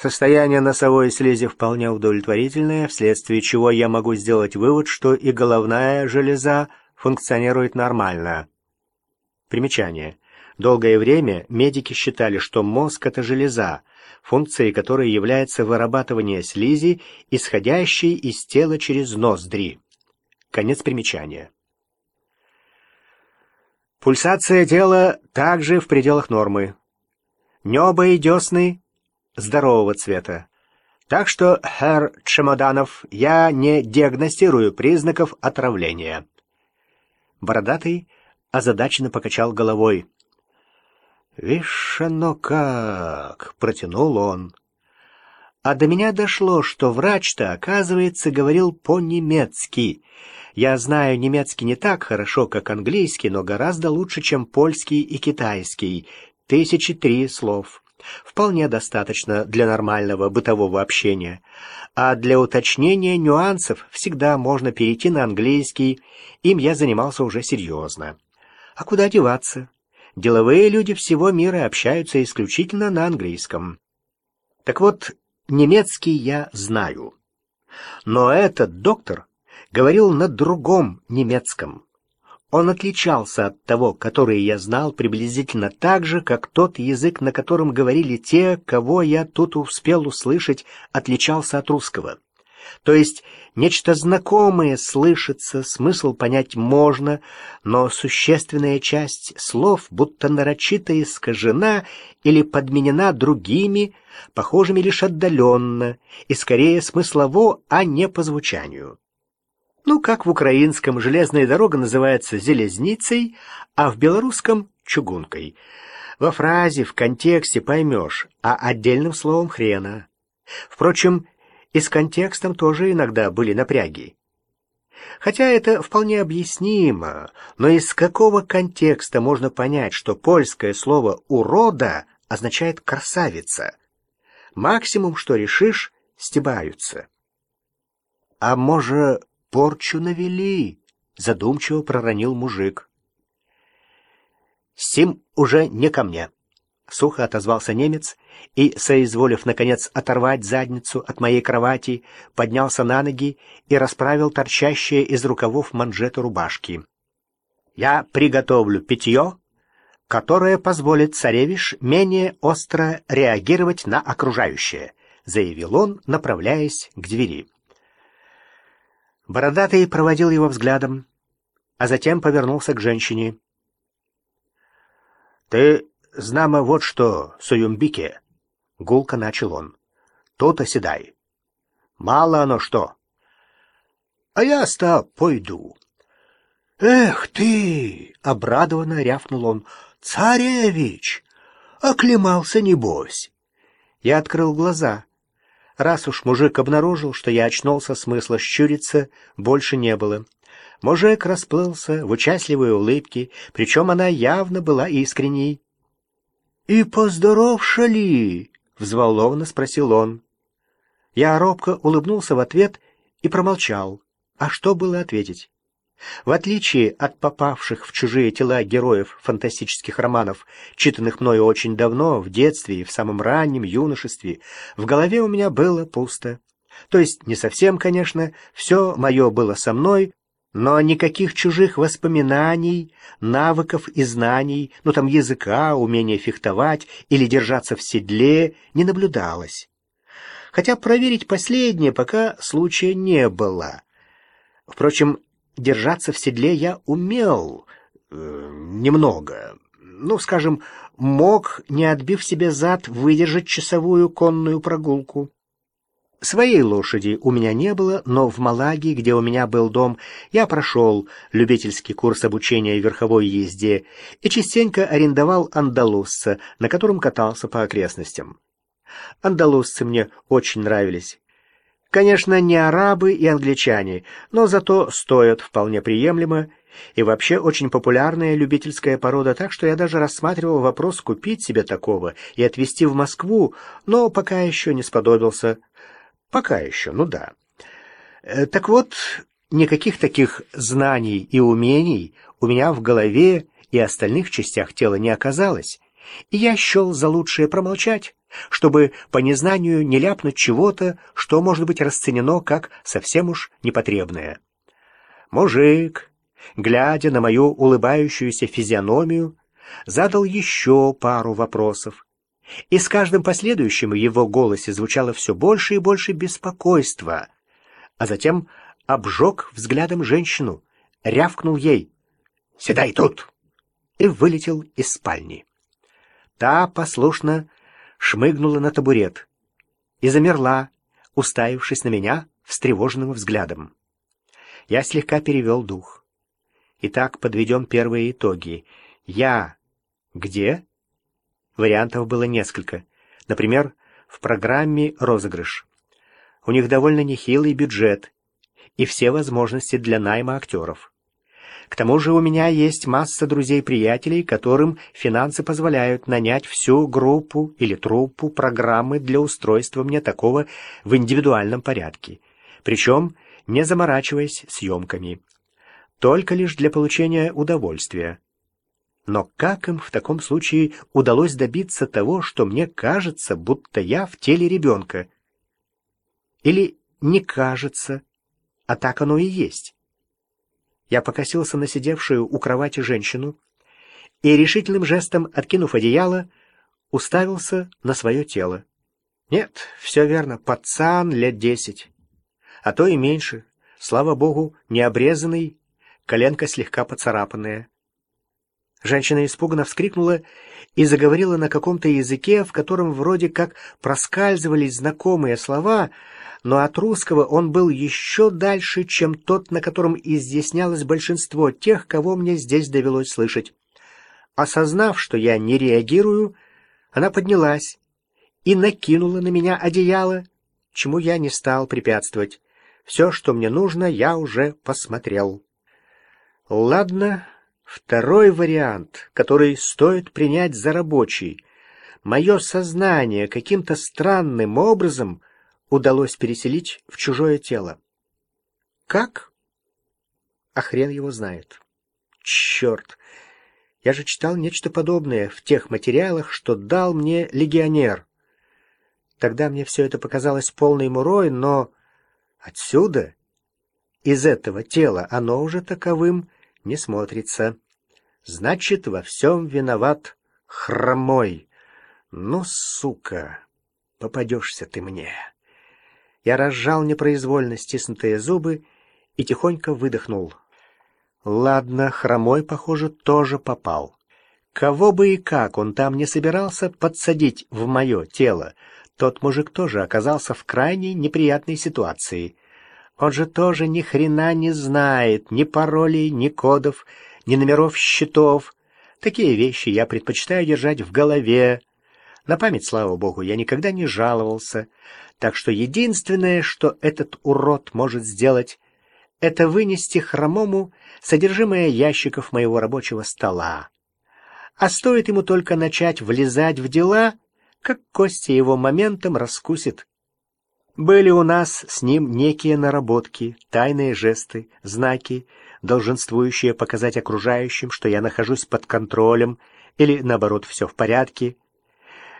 Состояние носовой слизи вполне удовлетворительное, вследствие чего я могу сделать вывод, что и головная железа функционирует нормально. Примечание. Долгое время медики считали, что мозг – это железа, функцией которой является вырабатывание слизи, исходящей из тела через ноздри. Конец примечания. Пульсация тела также в пределах нормы. Небо и десны здорового цвета. Так что, herr Чемоданов, я не диагностирую признаков отравления. Бородатый озадаченно покачал головой. «Вишь оно как!» — протянул он. А до меня дошло, что врач-то, оказывается, говорил по-немецки. Я знаю немецкий не так хорошо, как английский, но гораздо лучше, чем польский и китайский. Тысячи три слов. Вполне достаточно для нормального бытового общения. А для уточнения нюансов всегда можно перейти на английский. Им я занимался уже серьезно. А куда деваться? Деловые люди всего мира общаются исключительно на английском. Так вот, немецкий я знаю. Но этот доктор говорил на другом немецком. Он отличался от того, который я знал приблизительно так же, как тот язык, на котором говорили те, кого я тут успел услышать, отличался от русского. То есть нечто знакомое слышится, смысл понять можно, но существенная часть слов будто нарочито искажена или подменена другими, похожими лишь отдаленно, и скорее смыслово, а не по звучанию. Ну, как в украинском железная дорога называется «железницей», а в белорусском — «чугункой». Во фразе, в контексте поймешь, а отдельным словом хрена. Впрочем, и с контекстом тоже иногда были напряги. Хотя это вполне объяснимо, но из какого контекста можно понять, что польское слово «урода» означает «красавица»? Максимум, что решишь, стебаются. А может, порчу навели, задумчиво проронил мужик. Сим уже не ко мне. Сухо отозвался немец и, соизволив, наконец, оторвать задницу от моей кровати, поднялся на ноги и расправил торчащие из рукавов манжеты рубашки. «Я приготовлю питье, которое позволит царевиш менее остро реагировать на окружающее», заявил он, направляясь к двери. Бородатый проводил его взглядом, а затем повернулся к женщине. «Ты, знамо, вот что, Суюмбике!» — гулко начал он. «Тут оседай. Мало оно что. А я ста пойду». «Эх ты!» — обрадованно рявкнул он. «Царевич! Оклемался, небось!» Я открыл глаза — Раз уж мужик обнаружил, что я очнулся, смысла щуриться больше не было. Мужик расплылся в участливой улыбке, причем она явно была искренней. — И поздоровшали? — взволнованно спросил он. Я робко улыбнулся в ответ и промолчал. А что было ответить? В отличие от попавших в чужие тела героев фантастических романов, читанных мною очень давно, в детстве и в самом раннем юношестве, в голове у меня было пусто. То есть не совсем, конечно, все мое было со мной, но никаких чужих воспоминаний, навыков и знаний, ну там языка, умения фехтовать или держаться в седле не наблюдалось. Хотя проверить последнее пока случая не было. Впрочем, держаться в седле я умел э, немного. Ну, скажем, мог, не отбив себе зад, выдержать часовую конную прогулку. Своей лошади у меня не было, но в Малаге, где у меня был дом, я прошел любительский курс обучения верховой езде и частенько арендовал андалузца, на котором катался по окрестностям. Андалузцы мне очень нравились. Конечно, не арабы и англичане, но зато стоят вполне приемлемо и вообще очень популярная любительская порода, так что я даже рассматривал вопрос купить себе такого и отвезти в Москву, но пока еще не сподобился. Пока еще, ну да. Э, так вот, никаких таких знаний и умений у меня в голове и остальных частях тела не оказалось, и я счел за лучшее промолчать чтобы по незнанию не ляпнуть чего-то, что может быть расценено как совсем уж непотребное. Мужик, глядя на мою улыбающуюся физиономию, задал еще пару вопросов. И с каждым последующим в его голосе звучало все больше и больше беспокойства, а затем обжег взглядом женщину, рявкнул ей «Седай тут!» и вылетел из спальни. Та послушно шмыгнула на табурет и замерла, уставившись на меня встревоженным взглядом. Я слегка перевел дух. Итак, подведем первые итоги. Я где? Вариантов было несколько. Например, в программе «Розыгрыш». У них довольно нехилый бюджет и все возможности для найма актеров. К тому же у меня есть масса друзей-приятелей, которым финансы позволяют нанять всю группу или труппу программы для устройства мне такого в индивидуальном порядке. Причем не заморачиваясь съемками. Только лишь для получения удовольствия. Но как им в таком случае удалось добиться того, что мне кажется, будто я в теле ребенка? Или не кажется, а так оно и есть? Я покосился на сидевшую у кровати женщину и решительным жестом, откинув одеяло, уставился на свое тело. Нет, все верно, пацан лет десять, а то и меньше. Слава богу, не обрезанный, коленка слегка поцарапанная. Женщина испуганно вскрикнула и заговорила на каком-то языке, в котором вроде как проскальзывались знакомые слова, но от русского он был еще дальше, чем тот, на котором изъяснялось большинство тех, кого мне здесь довелось слышать. Осознав, что я не реагирую, она поднялась и накинула на меня одеяло, чему я не стал препятствовать. Все, что мне нужно, я уже посмотрел. Ладно, Второй вариант, который стоит принять за рабочий. Мое сознание каким-то странным образом удалось переселить в чужое тело. Как? А хрен его знает. Черт! Я же читал нечто подобное в тех материалах, что дал мне легионер. Тогда мне все это показалось полной мурой, но отсюда, из этого тела, оно уже таковым не смотрится. Значит, во всем виноват хромой. Ну, сука, попадешься ты мне. Я разжал непроизвольно стиснутые зубы и тихонько выдохнул. Ладно, хромой, похоже, тоже попал. Кого бы и как он там не собирался подсадить в мое тело, тот мужик тоже оказался в крайне неприятной ситуации — он же тоже ни хрена не знает, ни паролей, ни кодов, ни номеров счетов. Такие вещи я предпочитаю держать в голове. На память, слава богу, я никогда не жаловался. Так что единственное, что этот урод может сделать, это вынести хромому содержимое ящиков моего рабочего стола. А стоит ему только начать влезать в дела, как Костя его моментом раскусит. Были у нас с ним некие наработки, тайные жесты, знаки, долженствующие показать окружающим, что я нахожусь под контролем или, наоборот, все в порядке.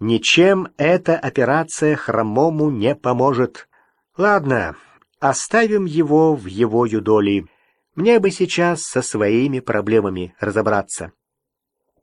Ничем эта операция хромому не поможет. Ладно, оставим его в его юдоли. Мне бы сейчас со своими проблемами разобраться.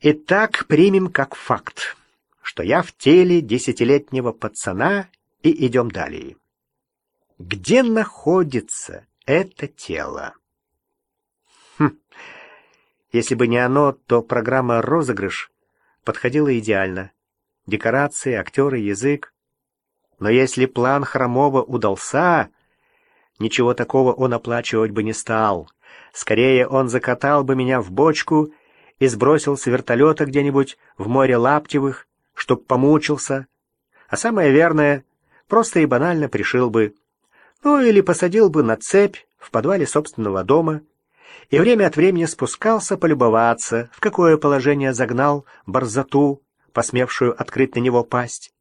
Итак, примем как факт, что я в теле десятилетнего пацана и идем далее. Где находится это тело? Хм. Если бы не оно, то программа «Розыгрыш» подходила идеально. Декорации, актеры, язык. Но если план Хромова удался, ничего такого он оплачивать бы не стал. Скорее, он закатал бы меня в бочку и сбросил с вертолета где-нибудь в море Лаптевых, чтоб помучился. А самое верное — просто и банально пришил бы. Ну или посадил бы на цепь в подвале собственного дома и время от времени спускался полюбоваться, в какое положение загнал борзоту, посмевшую открыть на него пасть.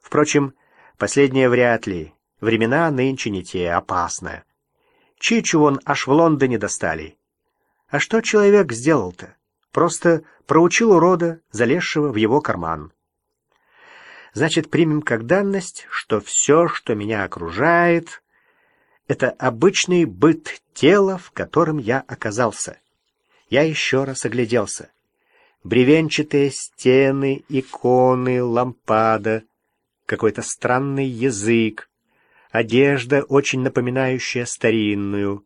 Впрочем, последнее вряд ли. Времена нынче не те, опасно. Чичу вон аж в Лондоне достали. А что человек сделал-то? Просто проучил урода, залезшего в его карман. Значит, примем как данность, что все, что меня окружает, это обычный быт тела, в котором я оказался. Я еще раз огляделся. Бревенчатые стены, иконы, лампада, какой-то странный язык, одежда, очень напоминающая старинную.